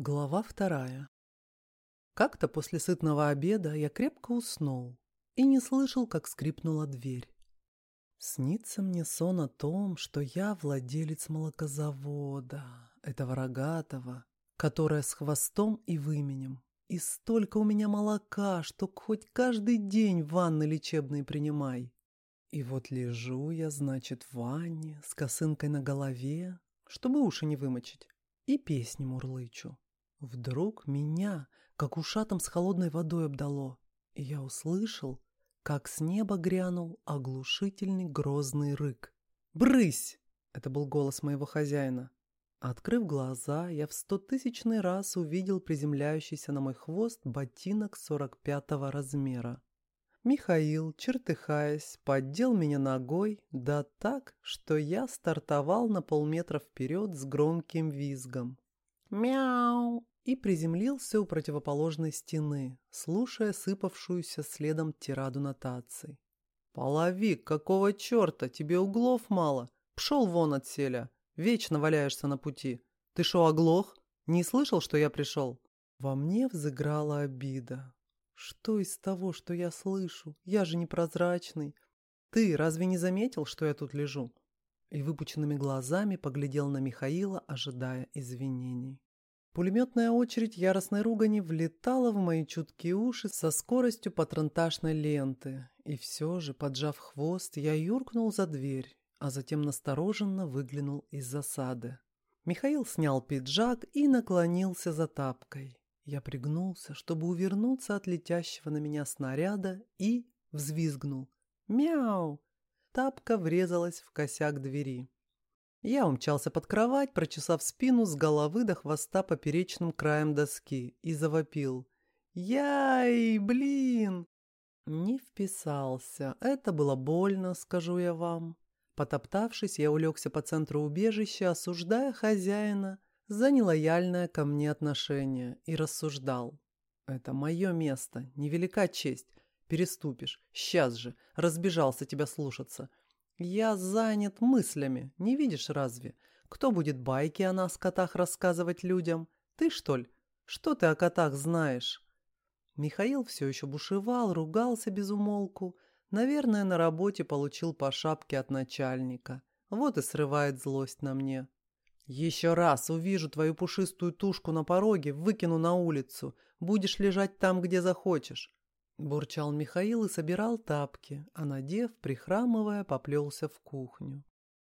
Глава вторая. Как-то после сытного обеда я крепко уснул и не слышал, как скрипнула дверь. Снится мне сон о том, что я владелец молокозавода, этого рогатого, которое с хвостом и выменем. И столько у меня молока, что хоть каждый день ванны лечебные принимай. И вот лежу я, значит, в ванне с косынкой на голове, чтобы уши не вымочить, и песни мурлычу. Вдруг меня, как ушатом с холодной водой обдало, и я услышал, как с неба грянул оглушительный грозный рык. «Брысь!» — это был голос моего хозяина. Открыв глаза, я в стотысячный раз увидел приземляющийся на мой хвост ботинок сорок пятого размера. Михаил, чертыхаясь, поддел меня ногой, да так, что я стартовал на полметра вперед с громким визгом. «Мяу!» И приземлился у противоположной стены, слушая сыпавшуюся следом тираду нотаций. «Половик, какого черта? Тебе углов мало? Пшел вон отселя! Вечно валяешься на пути! Ты шо, оглох? Не слышал, что я пришел?» Во мне взыграла обида. «Что из того, что я слышу? Я же непрозрачный. Ты разве не заметил, что я тут лежу?» И выпученными глазами поглядел на Михаила, ожидая извинений. Пулеметная очередь яростной ругани влетала в мои чуткие уши со скоростью патронташной ленты. И все же, поджав хвост, я юркнул за дверь, а затем настороженно выглянул из засады. Михаил снял пиджак и наклонился за тапкой. Я пригнулся, чтобы увернуться от летящего на меня снаряда и взвизгнул. «Мяу!» Тапка врезалась в косяк двери. Я умчался под кровать, прочесав спину с головы до хвоста поперечным краем доски и завопил. «Яй, блин!» Не вписался. Это было больно, скажу я вам. Потоптавшись, я улегся по центру убежища, осуждая хозяина за нелояльное ко мне отношение, и рассуждал. «Это мое место, невелика честь. Переступишь. Сейчас же. Разбежался тебя слушаться. «Я занят мыслями, не видишь разве? Кто будет байки о нас, котах, рассказывать людям? Ты, что ли? Что ты о котах знаешь?» Михаил все еще бушевал, ругался без умолку. Наверное, на работе получил по шапке от начальника. Вот и срывает злость на мне. «Еще раз увижу твою пушистую тушку на пороге, выкину на улицу. Будешь лежать там, где захочешь. Бурчал Михаил и собирал тапки, а надев, прихрамывая, поплелся в кухню.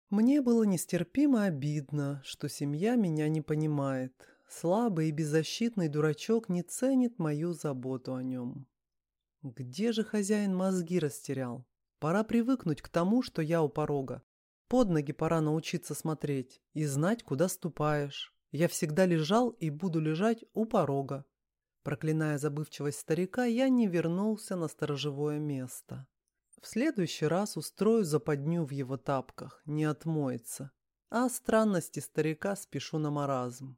Мне было нестерпимо обидно, что семья меня не понимает. Слабый и беззащитный дурачок не ценит мою заботу о нем. Где же хозяин мозги растерял? Пора привыкнуть к тому, что я у порога. Под ноги пора научиться смотреть и знать, куда ступаешь. Я всегда лежал и буду лежать у порога. Проклиная забывчивость старика, я не вернулся на сторожевое место. В следующий раз устрою западню в его тапках, не отмоется. А странности старика спешу на маразм.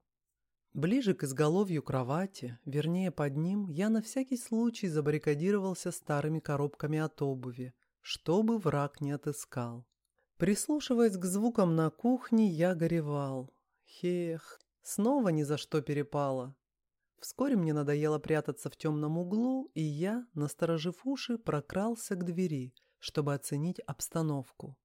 Ближе к изголовью кровати, вернее под ним, я на всякий случай забаррикадировался старыми коробками от обуви, чтобы враг не отыскал. Прислушиваясь к звукам на кухне, я горевал. Хех, снова ни за что перепало. Вскоре мне надоело прятаться в темном углу, и я, насторожив уши, прокрался к двери, чтобы оценить обстановку.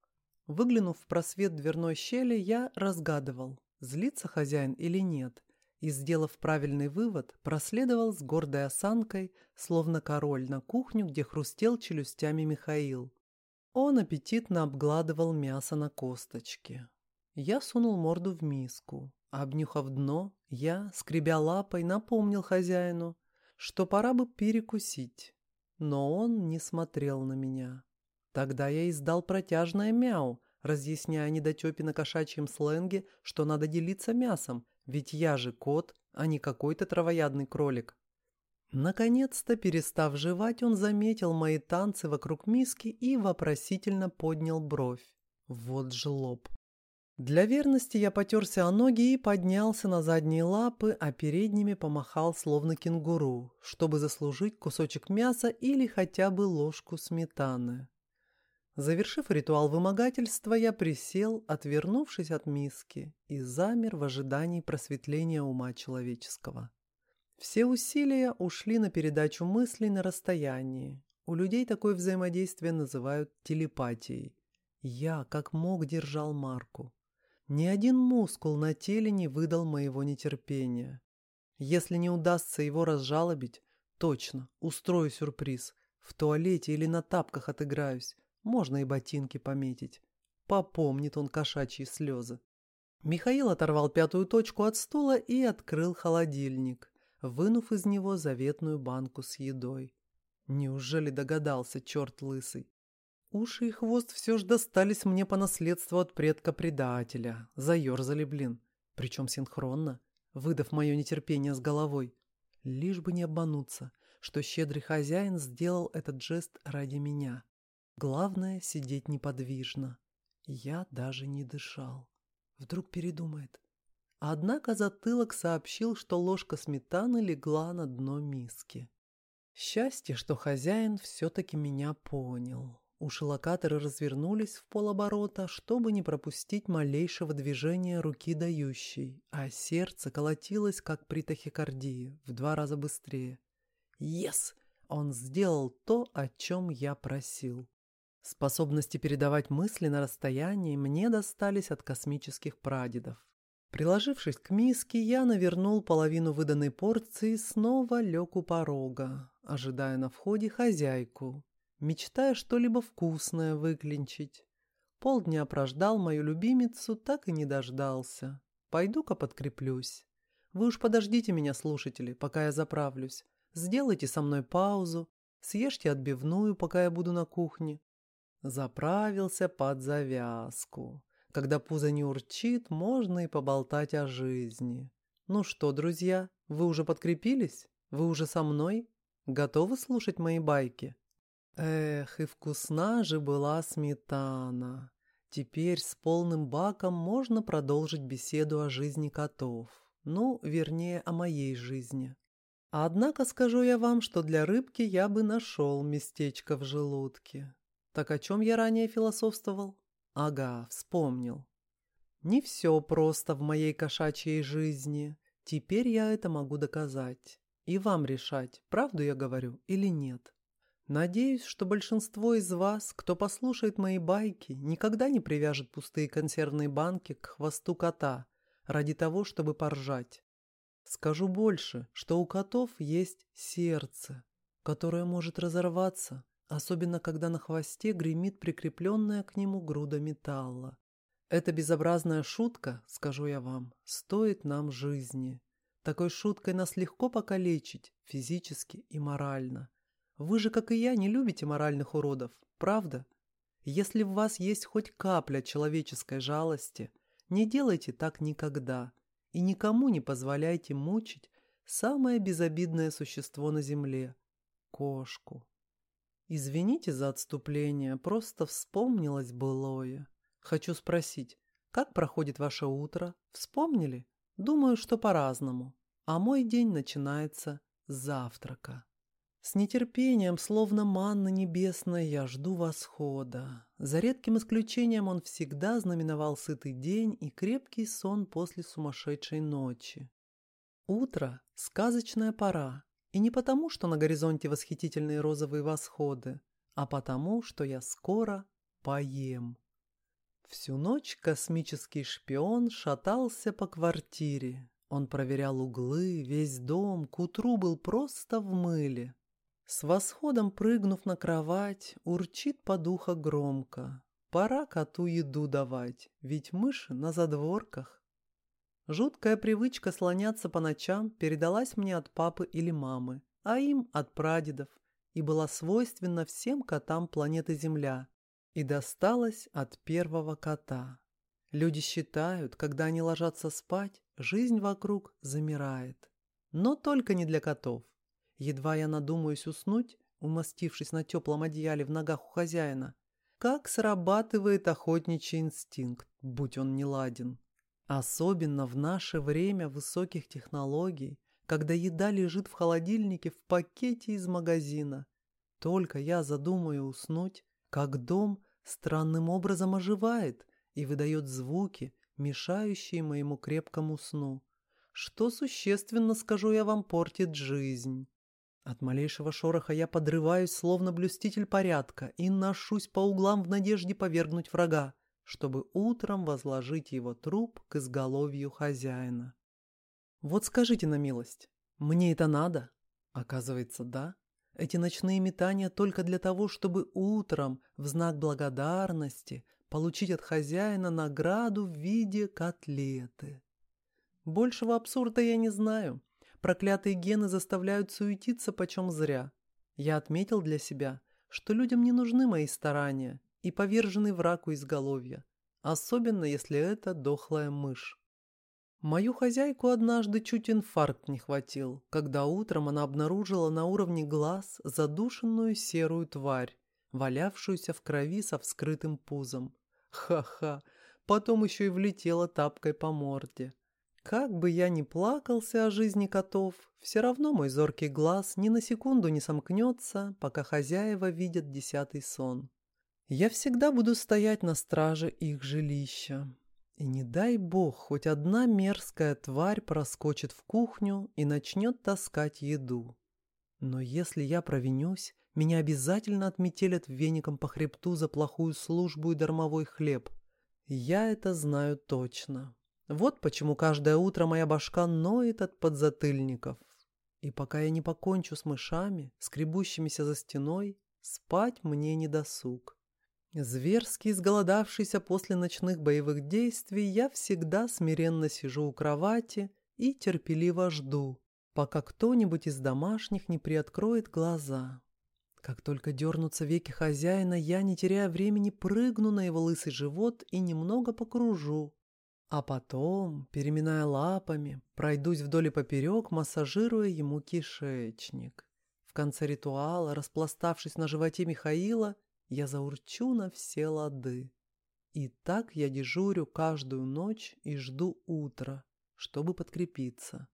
Выглянув в просвет дверной щели, я разгадывал, злится хозяин или нет, и, сделав правильный вывод, проследовал с гордой осанкой, словно король, на кухню, где хрустел челюстями Михаил. Он аппетитно обгладывал мясо на косточке. Я сунул морду в миску, Обнюхав дно, я, скребя лапой, напомнил хозяину, что пора бы перекусить. Но он не смотрел на меня. Тогда я издал протяжное мяу, разъясняя недотепе на кошачьем сленге, что надо делиться мясом, ведь я же кот, а не какой-то травоядный кролик. Наконец-то, перестав жевать, он заметил мои танцы вокруг миски и вопросительно поднял бровь. Вот жлоб. Для верности я потерся о ноги и поднялся на задние лапы, а передними помахал словно кенгуру, чтобы заслужить кусочек мяса или хотя бы ложку сметаны. Завершив ритуал вымогательства, я присел, отвернувшись от миски, и замер в ожидании просветления ума человеческого. Все усилия ушли на передачу мыслей на расстоянии. У людей такое взаимодействие называют телепатией. Я, как мог, держал марку. Ни один мускул на теле не выдал моего нетерпения. Если не удастся его разжалобить, точно, устрою сюрприз. В туалете или на тапках отыграюсь. Можно и ботинки пометить. Попомнит он кошачьи слезы. Михаил оторвал пятую точку от стула и открыл холодильник, вынув из него заветную банку с едой. Неужели догадался, черт лысый? Уши и хвост все же достались мне по наследству от предка-предателя. Заерзали, блин. Причем синхронно, выдав мое нетерпение с головой. Лишь бы не обмануться, что щедрый хозяин сделал этот жест ради меня. Главное — сидеть неподвижно. Я даже не дышал. Вдруг передумает. Однако затылок сообщил, что ложка сметаны легла на дно миски. Счастье, что хозяин все-таки меня понял. Уши локаторы развернулись в полоборота, чтобы не пропустить малейшего движения руки дающей, а сердце колотилось, как при тахикардии, в два раза быстрее. «Ес!» Он сделал то, о чем я просил. Способности передавать мысли на расстоянии мне достались от космических прадедов. Приложившись к миске, я навернул половину выданной порции и снова лег у порога, ожидая на входе хозяйку, мечтая что-либо вкусное выклинчить. Полдня прождал мою любимицу, так и не дождался. Пойду-ка подкреплюсь. Вы уж подождите меня, слушатели, пока я заправлюсь. Сделайте со мной паузу, съешьте отбивную, пока я буду на кухне. Заправился под завязку. Когда пузо не урчит, можно и поболтать о жизни. Ну что, друзья, вы уже подкрепились? Вы уже со мной? Готовы слушать мои байки? Эх, и вкусна же была сметана. Теперь с полным баком можно продолжить беседу о жизни котов. Ну, вернее, о моей жизни. Однако скажу я вам, что для рыбки я бы нашел местечко в желудке. Так о чем я ранее философствовал? Ага, вспомнил. Не все просто в моей кошачьей жизни. Теперь я это могу доказать. И вам решать, правду я говорю или нет. Надеюсь, что большинство из вас, кто послушает мои байки, никогда не привяжет пустые консервные банки к хвосту кота ради того, чтобы поржать. Скажу больше, что у котов есть сердце, которое может разорваться особенно когда на хвосте гремит прикрепленная к нему груда металла. Эта безобразная шутка, скажу я вам, стоит нам жизни. Такой шуткой нас легко покалечить физически и морально. Вы же, как и я, не любите моральных уродов, правда? Если в вас есть хоть капля человеческой жалости, не делайте так никогда и никому не позволяйте мучить самое безобидное существо на земле – кошку. Извините за отступление, просто вспомнилось былое. Хочу спросить, как проходит ваше утро? Вспомнили? Думаю, что по-разному. А мой день начинается с завтрака. С нетерпением, словно манна небесная, я жду восхода. За редким исключением он всегда знаменовал сытый день и крепкий сон после сумасшедшей ночи. Утро — сказочная пора, и не потому, что на горизонте восхитительные розовые восходы, а потому, что я скоро поем. Всю ночь космический шпион шатался по квартире. Он проверял углы, весь дом, к утру был просто в мыле. С восходом прыгнув на кровать, урчит подуха громко. Пора коту еду давать, ведь мыши на задворках. Жуткая привычка слоняться по ночам передалась мне от папы или мамы, а им от прадедов, и была свойственна всем котам планеты Земля, и досталась от первого кота. Люди считают, когда они ложатся спать, жизнь вокруг замирает. Но только не для котов. Едва я надумаюсь уснуть, умастившись на теплом одеяле в ногах у хозяина, как срабатывает охотничий инстинкт, будь он неладен. Особенно в наше время высоких технологий, когда еда лежит в холодильнике в пакете из магазина. Только я задумаю уснуть, как дом странным образом оживает и выдает звуки, мешающие моему крепкому сну, что существенно, скажу я вам, портит жизнь. От малейшего шороха я подрываюсь, словно блюститель порядка, и ношусь по углам в надежде повергнуть врага, чтобы утром возложить его труп к изголовью хозяина. Вот скажите на милость, мне это надо? Оказывается, да. Эти ночные метания только для того, чтобы утром, в знак благодарности, получить от хозяина награду в виде котлеты. Большего абсурда я не знаю. Проклятые гены заставляют суетиться почем зря. Я отметил для себя, что людям не нужны мои старания и поверженный в раку изголовья, особенно если это дохлая мышь. Мою хозяйку однажды чуть инфаркт не хватил, когда утром она обнаружила на уровне глаз задушенную серую тварь, валявшуюся в крови со вскрытым пузом. Ха-ха, потом еще и влетела тапкой по морде. Как бы я ни плакался о жизни котов, все равно мой зоркий глаз ни на секунду не сомкнется, пока хозяева видят десятый сон. Я всегда буду стоять на страже их жилища. И не дай бог, хоть одна мерзкая тварь проскочит в кухню и начнет таскать еду. Но если я провинюсь, меня обязательно отметелят веником по хребту за плохую службу и дармовой хлеб. Я это знаю точно. Вот почему каждое утро моя башка ноет от подзатыльников. И пока я не покончу с мышами, скребущимися за стеной, спать мне не досуг. Зверски изголодавшийся после ночных боевых действий, я всегда смиренно сижу у кровати и терпеливо жду, пока кто-нибудь из домашних не приоткроет глаза. Как только дернутся веки хозяина, я, не теряя времени, прыгну на его лысый живот и немного покружу. А потом, переминая лапами, пройдусь вдоль и поперек, массажируя ему кишечник. В конце ритуала, распластавшись на животе Михаила, я заурчу на все лады. И так я дежурю каждую ночь и жду утра, чтобы подкрепиться.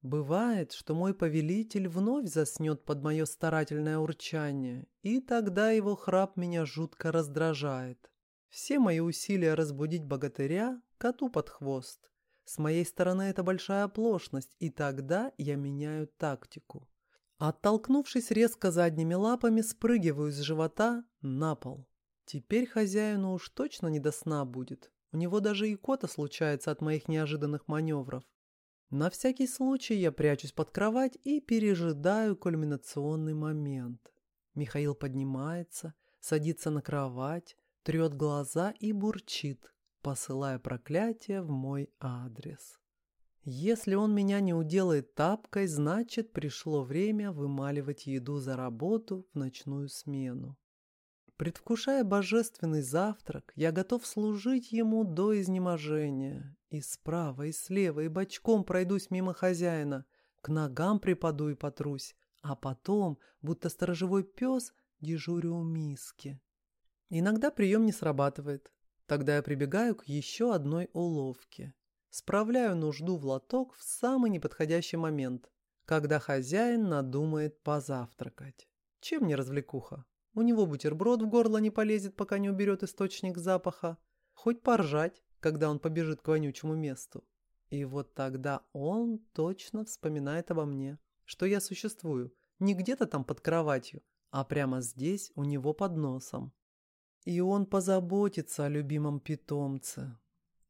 Бывает, что мой повелитель вновь заснет под мое старательное урчание, и тогда его храп меня жутко раздражает. Все мои усилия разбудить богатыря коту под хвост. С моей стороны это большая оплошность, и тогда я меняю тактику. Оттолкнувшись резко задними лапами, спрыгиваю с живота на пол. Теперь хозяину уж точно не до сна будет. У него даже и кота случается от моих неожиданных маневров. На всякий случай я прячусь под кровать и пережидаю кульминационный момент. Михаил поднимается, садится на кровать, трет глаза и бурчит, посылая проклятие в мой адрес. Если он меня не уделает тапкой, значит, пришло время вымаливать еду за работу в ночную смену. Предвкушая божественный завтрак, я готов служить ему до изнеможения. И справа, и слева, и бочком пройдусь мимо хозяина, к ногам припаду и потрусь, а потом, будто сторожевой пес, дежурю у миски. Иногда прием не срабатывает. Тогда я прибегаю к еще одной уловке. Справляю нужду в лоток в самый неподходящий момент, когда хозяин надумает позавтракать. Чем не развлекуха? У него бутерброд в горло не полезет, пока не уберет источник запаха. Хоть поржать, когда он побежит к вонючему месту. И вот тогда он точно вспоминает обо мне, что я существую не где-то там под кроватью, а прямо здесь у него под носом. И он позаботится о любимом питомце,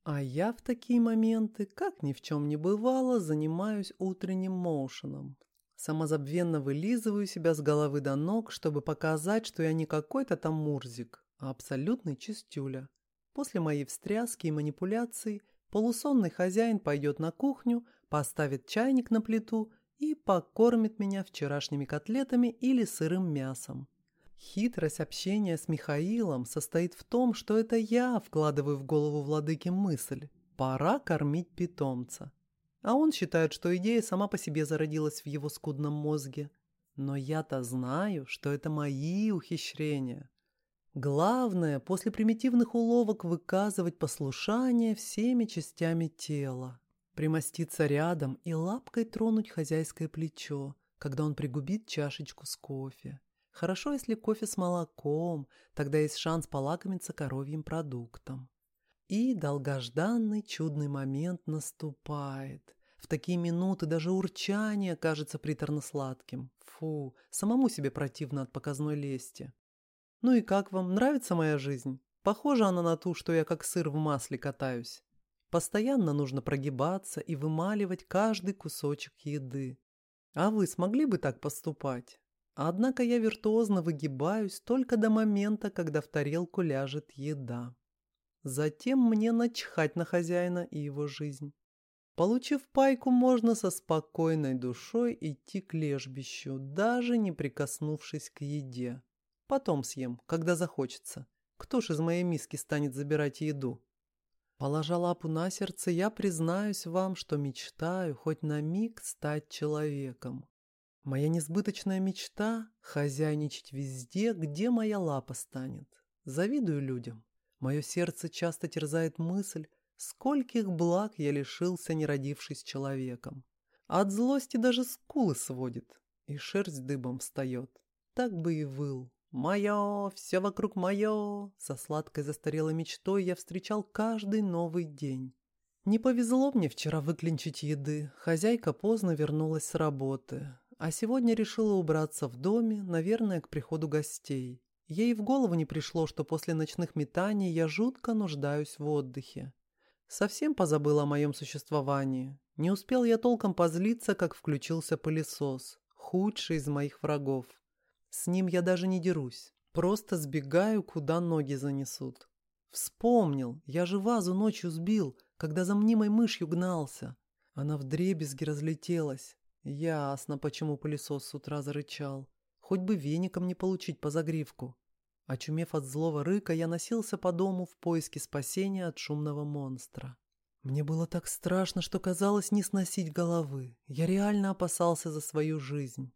а я в такие моменты, как ни в чем не бывало, занимаюсь утренним моушеном. Самозабвенно вылизываю себя с головы до ног, чтобы показать, что я не какой-то там мурзик, а абсолютный чистюля. После моей встряски и манипуляций полусонный хозяин пойдет на кухню, поставит чайник на плиту и покормит меня вчерашними котлетами или сырым мясом. Хитрость общения с Михаилом состоит в том, что это я вкладываю в голову владыки мысль «пора кормить питомца». А он считает, что идея сама по себе зародилась в его скудном мозге. Но я-то знаю, что это мои ухищрения. Главное, после примитивных уловок выказывать послушание всеми частями тела. Примоститься рядом и лапкой тронуть хозяйское плечо, когда он пригубит чашечку с кофе Хорошо, если кофе с молоком, тогда есть шанс полакомиться коровьим продуктом. И долгожданный чудный момент наступает. В такие минуты даже урчание кажется приторно-сладким. Фу, самому себе противно от показной лести. Ну и как вам, нравится моя жизнь? Похожа она на ту, что я как сыр в масле катаюсь. Постоянно нужно прогибаться и вымаливать каждый кусочек еды. А вы смогли бы так поступать? Однако я виртуозно выгибаюсь только до момента, когда в тарелку ляжет еда. Затем мне начхать на хозяина и его жизнь. Получив пайку, можно со спокойной душой идти к лежбищу, даже не прикоснувшись к еде. Потом съем, когда захочется. Кто ж из моей миски станет забирать еду? Положа лапу на сердце, я признаюсь вам, что мечтаю хоть на миг стать человеком. Моя несбыточная мечта — хозяйничать везде, где моя лапа станет. Завидую людям. Мое сердце часто терзает мысль, скольких благ я лишился, не родившись человеком. От злости даже скулы сводит, и шерсть дыбом встает. Так бы и выл. «Мое, все вокруг мое!» Со сладкой застарелой мечтой я встречал каждый новый день. Не повезло мне вчера выклинчить еды. Хозяйка поздно вернулась с работы. А сегодня решила убраться в доме, наверное, к приходу гостей. Ей в голову не пришло, что после ночных метаний я жутко нуждаюсь в отдыхе. Совсем позабыла о моем существовании. Не успел я толком позлиться, как включился пылесос. Худший из моих врагов. С ним я даже не дерусь. Просто сбегаю, куда ноги занесут. Вспомнил, я же вазу ночью сбил, когда за мнимой мышью гнался. Она вдребезги разлетелась. Ясно, почему пылесос с утра зарычал. Хоть бы веником не получить по загривку. Очумев от злого рыка, я носился по дому в поиске спасения от шумного монстра. Мне было так страшно, что казалось не сносить головы. Я реально опасался за свою жизнь.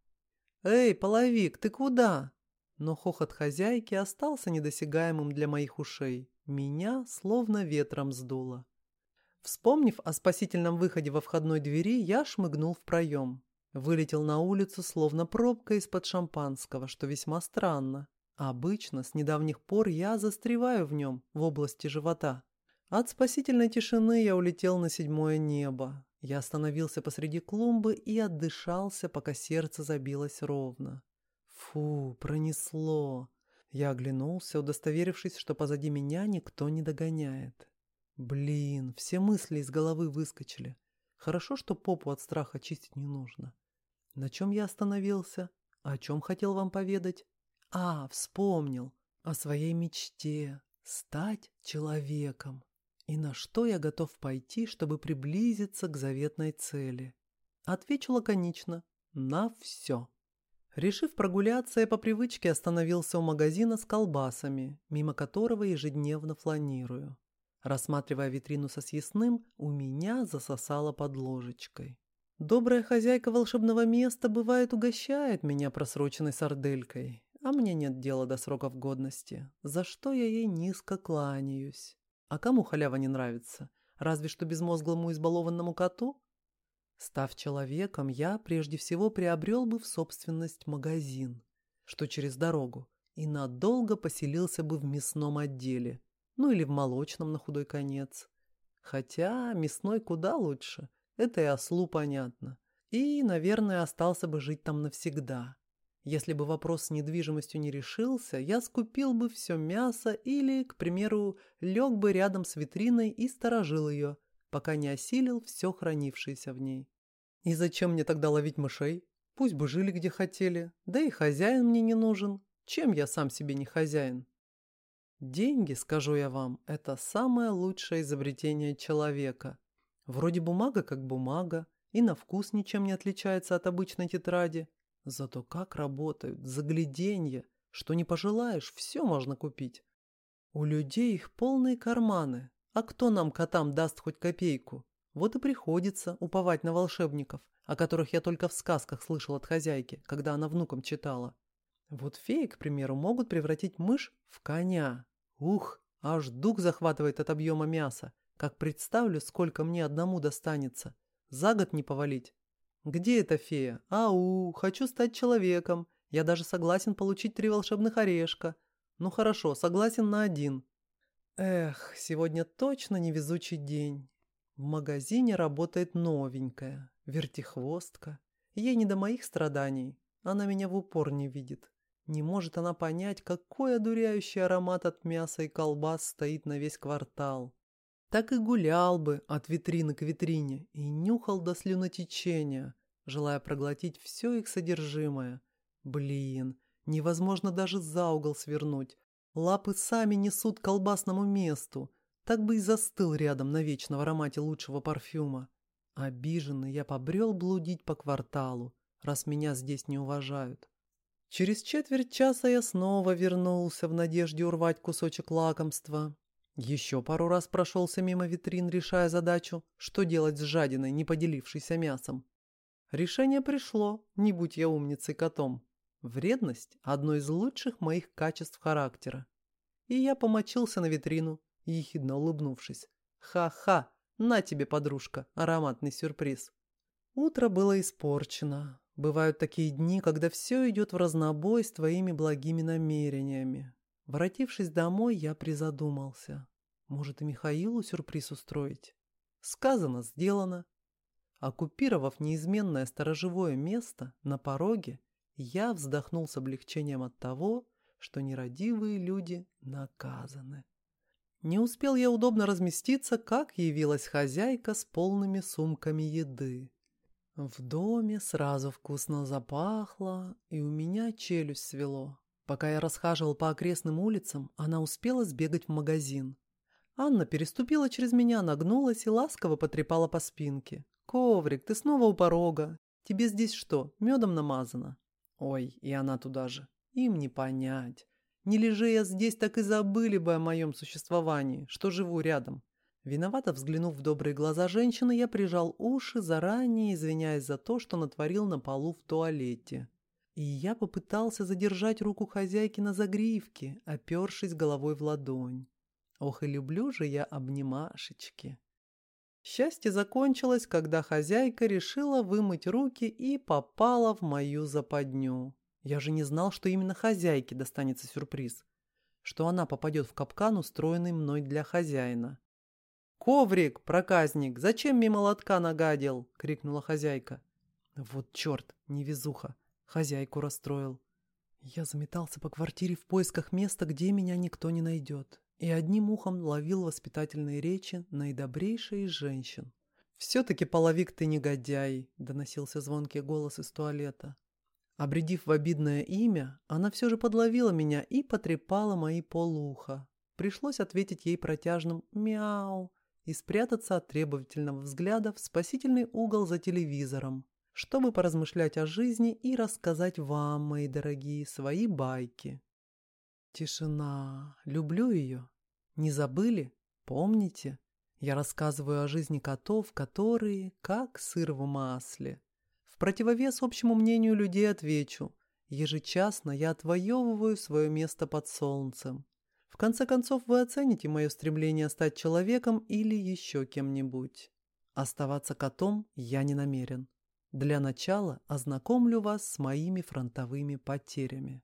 «Эй, половик, ты куда?» Но хохот хозяйки остался недосягаемым для моих ушей. Меня словно ветром сдуло. Вспомнив о спасительном выходе во входной двери, я шмыгнул в проем. Вылетел на улицу, словно пробка из-под шампанского, что весьма странно. Обычно, с недавних пор, я застреваю в нем, в области живота. От спасительной тишины я улетел на седьмое небо. Я остановился посреди клумбы и отдышался, пока сердце забилось ровно. Фу, пронесло. Я оглянулся, удостоверившись, что позади меня никто не догоняет. Блин, все мысли из головы выскочили. Хорошо, что попу от страха чистить не нужно. На чем я остановился? О чем хотел вам поведать? А, вспомнил. О своей мечте. Стать человеком и на что я готов пойти, чтобы приблизиться к заветной цели. Отвечу лаконично – на все. Решив прогуляться, я по привычке остановился у магазина с колбасами, мимо которого ежедневно фланирую. Рассматривая витрину со съестным, у меня засосало под ложечкой. Добрая хозяйка волшебного места бывает угощает меня просроченной сарделькой, а мне нет дела до сроков годности, за что я ей низко кланяюсь. А кому халява не нравится? Разве что безмозглому избалованному коту? Став человеком, я прежде всего приобрел бы в собственность магазин, что через дорогу, и надолго поселился бы в мясном отделе, ну или в молочном на худой конец. Хотя мясной куда лучше, это и ослу понятно. И, наверное, остался бы жить там навсегда. Если бы вопрос с недвижимостью не решился, я скупил бы все мясо или, к примеру, лег бы рядом с витриной и сторожил ее, пока не осилил все хранившееся в ней. И зачем мне тогда ловить мышей? Пусть бы жили где хотели, да и хозяин мне не нужен. Чем я сам себе не хозяин? Деньги, скажу я вам, это самое лучшее изобретение человека. Вроде бумага как бумага, и на вкус ничем не отличается от обычной тетради, Зато как работают, загляденье, что не пожелаешь, все можно купить. У людей их полные карманы, а кто нам, котам, даст хоть копейку? Вот и приходится уповать на волшебников, о которых я только в сказках слышал от хозяйки, когда она внукам читала. Вот феи, к примеру, могут превратить мышь в коня. Ух, аж дух захватывает от объема мяса. Как представлю, сколько мне одному достанется. За год не повалить. «Где эта фея? Ау, хочу стать человеком. Я даже согласен получить три волшебных орешка. Ну хорошо, согласен на один. Эх, сегодня точно невезучий день. В магазине работает новенькая, вертихвостка. Ей не до моих страданий. Она меня в упор не видит. Не может она понять, какой одуряющий аромат от мяса и колбас стоит на весь квартал. Так и гулял бы от витрины к витрине и нюхал до слюнотечения, желая проглотить все их содержимое. Блин, невозможно даже за угол свернуть. Лапы сами несут к колбасному месту. Так бы и застыл рядом навечно в аромате лучшего парфюма. Обиженный я побрел блудить по кварталу, раз меня здесь не уважают. Через четверть часа я снова вернулся в надежде урвать кусочек лакомства. Еще пару раз прошелся мимо витрин, решая задачу, что делать с жадиной, не поделившейся мясом. Решение пришло, не будь я умницей котом. Вредность – одно из лучших моих качеств характера. И я помочился на витрину, ехидно улыбнувшись. Ха-ха, на тебе, подружка, ароматный сюрприз. Утро было испорчено. Бывают такие дни, когда все идет в разнобой с твоими благими намерениями. Воротившись домой, я призадумался. Может, и Михаилу сюрприз устроить? Сказано, сделано. Оккупировав неизменное сторожевое место на пороге, я вздохнул с облегчением от того, что нерадивые люди наказаны. Не успел я удобно разместиться, как явилась хозяйка с полными сумками еды. В доме сразу вкусно запахло, и у меня челюсть свело. Пока я расхаживал по окрестным улицам, она успела сбегать в магазин. Анна переступила через меня, нагнулась и ласково потрепала по спинке. «Коврик, ты снова у порога. Тебе здесь что, медом намазано?» Ой, и она туда же. Им не понять. Не лежи я здесь, так и забыли бы о моем существовании, что живу рядом. Виновато взглянув в добрые глаза женщины, я прижал уши, заранее извиняясь за то, что натворил на полу в туалете. И я попытался задержать руку хозяйки на загривке, опершись головой в ладонь. Ох и люблю же я обнимашечки. Счастье закончилось, когда хозяйка решила вымыть руки и попала в мою западню. Я же не знал, что именно хозяйке достанется сюрприз, что она попадет в капкан, устроенный мной для хозяина. «Коврик, проказник, зачем мимо лотка нагадил?» — крикнула хозяйка. «Вот черт, невезуха!» — хозяйку расстроил. Я заметался по квартире в поисках места, где меня никто не найдет, и одним ухом ловил воспитательные речи наидобрейшей из женщин. «Все-таки половик ты негодяй!» — доносился звонкий голос из туалета. Обредив в обидное имя, она все же подловила меня и потрепала мои полуха. Пришлось ответить ей протяжным «мяу», и спрятаться от требовательного взгляда в спасительный угол за телевизором, чтобы поразмышлять о жизни и рассказать вам, мои дорогие, свои байки. Тишина. Люблю ее. Не забыли? Помните? Я рассказываю о жизни котов, которые как сыр в масле. В противовес общему мнению людей отвечу. Ежечасно я отвоевываю свое место под солнцем. Конце концов, вы оцените мое стремление стать человеком или еще кем-нибудь. Оставаться котом я не намерен. Для начала ознакомлю вас с моими фронтовыми потерями.